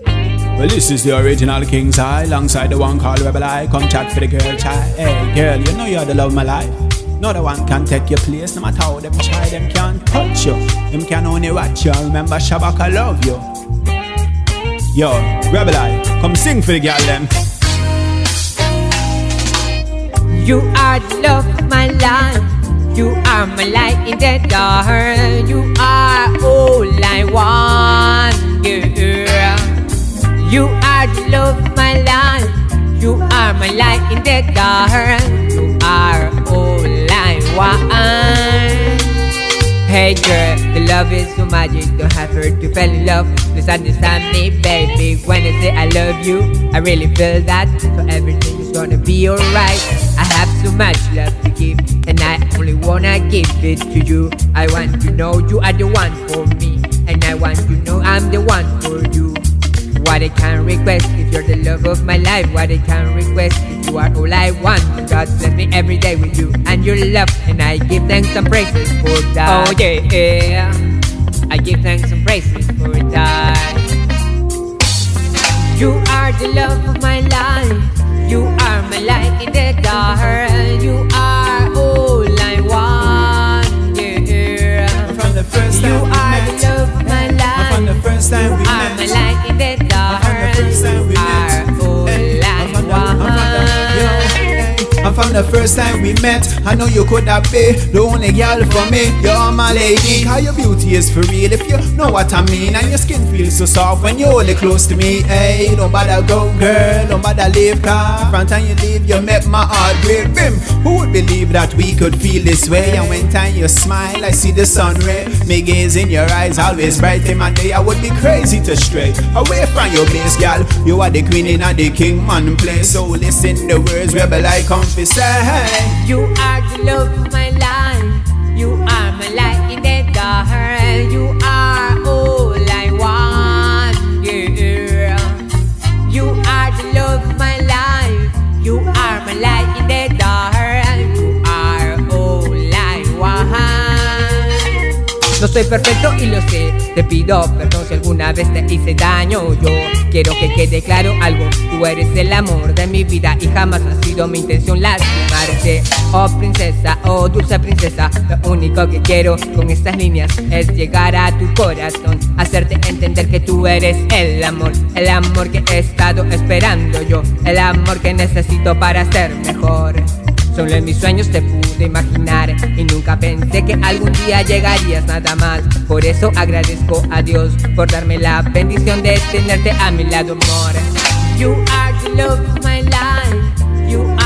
Well, this is the original King's High, alongside the one called Rebel Eye. Come chat for the girl, child. Hey, girl, you know you're the love of my life. No the one can take your place, no matter how them try, them can't touch you. Them can only watch you. Remember, Shabaka love you. Yo, Rebel Eye, come sing for the girl, them. You are the love of my life. You are my light in the dark. My light in the dark. You are all I want. Hey girl, the love is so magic. Don't have her to fall in love. Please understand me, baby. When I say I love you, I really feel that. So everything is gonna be alright. I have so much love to give, and I only wanna give it to you. I want to know you are the one for me, and I want to know I'm the one for you. What I can request if you're the love of my life. What I can request if you are all I want. God bless me every day with you and your love, and I give thanks and praises for that. Oh yeah, I give thanks and praises for that. You are the love of my life. You are my light in the dark. And from the first time we met, I know you could have been the only girl for me. You're my lady, how your beauty is for real. If you know what I mean, and your skin feels so soft when you're only close to me. Hey, don't go, girl, don't leave, car. From time you leave, you make my heart with him. who would believe that we could feel this way? And when time you smile, I see the sun ray. Me gaze in your eyes, always bright in my day. I would be crazy to stray away from your base, girl. You are the queen and the king, man. Play so listen the words, rebel I say. You are the love of my life. You are my light in the No soy perfecto y lo sé, te pido perdón si alguna vez te hice daño. Yo quiero que quede claro algo, tú eres el amor de mi vida y jamás ha sido mi intención lastimarte. Oh princesa, oh dulce princesa, lo único que quiero con estas líneas es llegar a tu corazón, hacerte entender que tú eres el amor, el amor que he estado esperando yo, el amor que necesito para ser mejor. Solo en mis sueños te pude imaginar y nunca pensé que algún día llegarías nada más. Por eso agradezco a Dios por darme la bendición de tenerte a mi lado, amor. You are the love my life.